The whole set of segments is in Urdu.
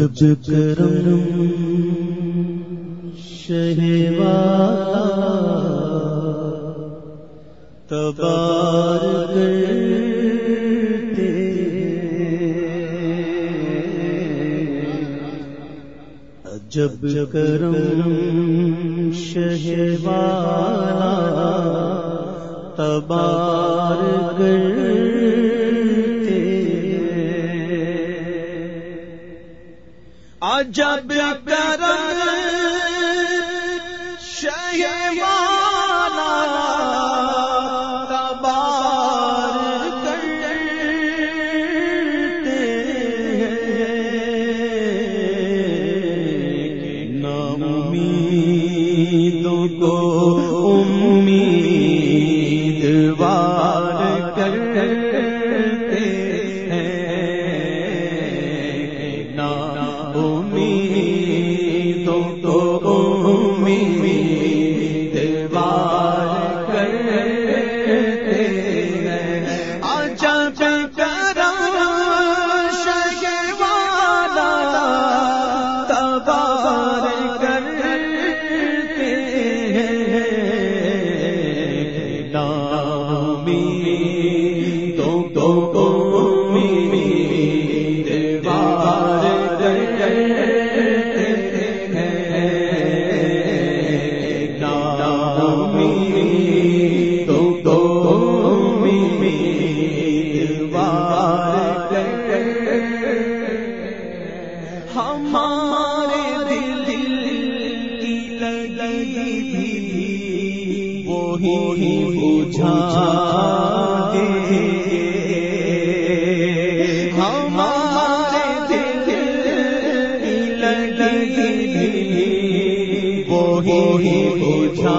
جب کرم شہوا تبار کرتے جب کرم شہوا تبار کرتے جب ہی بوجھا گے ہمارے دل لگ ہی بوجھا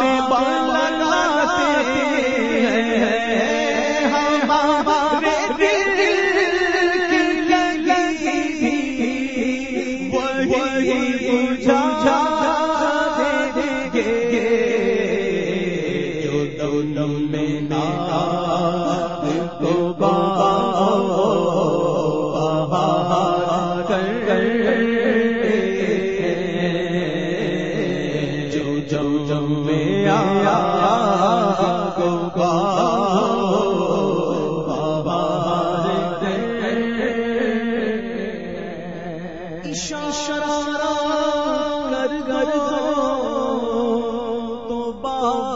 بابا لگاتے ہیں۔ ہم بابا رے اشارہ کر گیا تو بات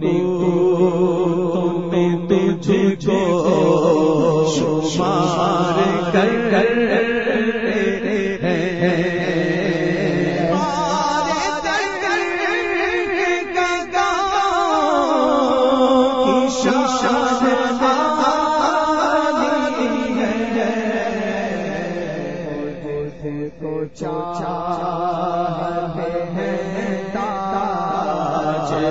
کو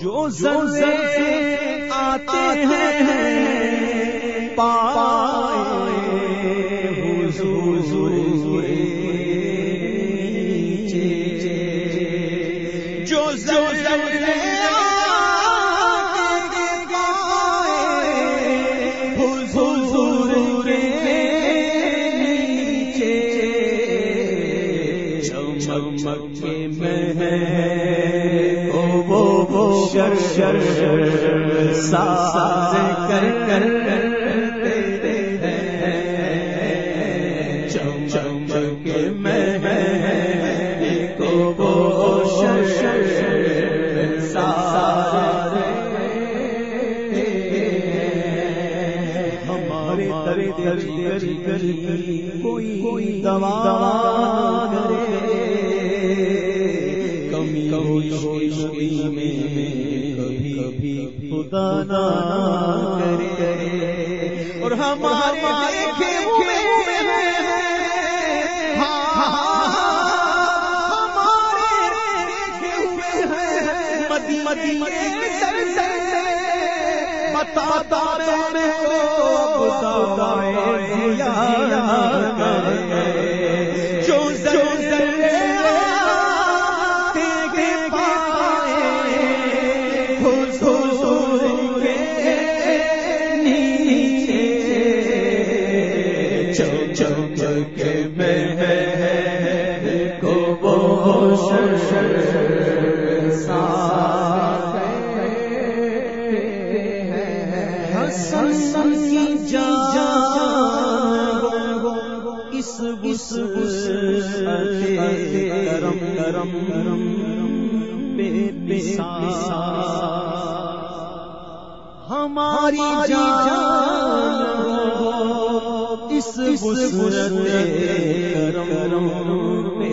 جو زر سے آتے ہیں پائے حضور جو زر چمک میں وہ وہ شر شر ساز کر کر چم چمک میں کو وہ شر شر ساز ہمارے تری کوئی کوئی دوا کرے۔ کمی میں کبھی کبھی خدا نہ کرے۔ اور ہمارے دیکھے ہوئے ہاں۔ مدی میں کے میں کو وہ کی جان اس اس اس کرم کرم کرم بے ہماری جان کرم کرم بے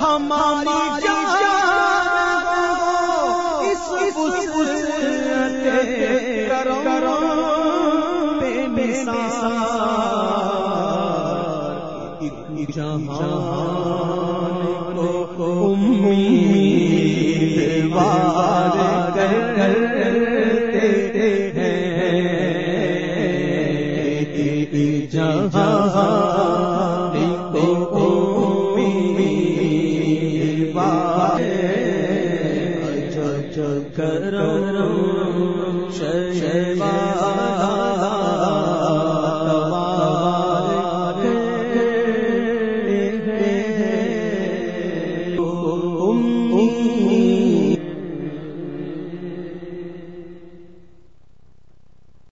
ہماری جہاں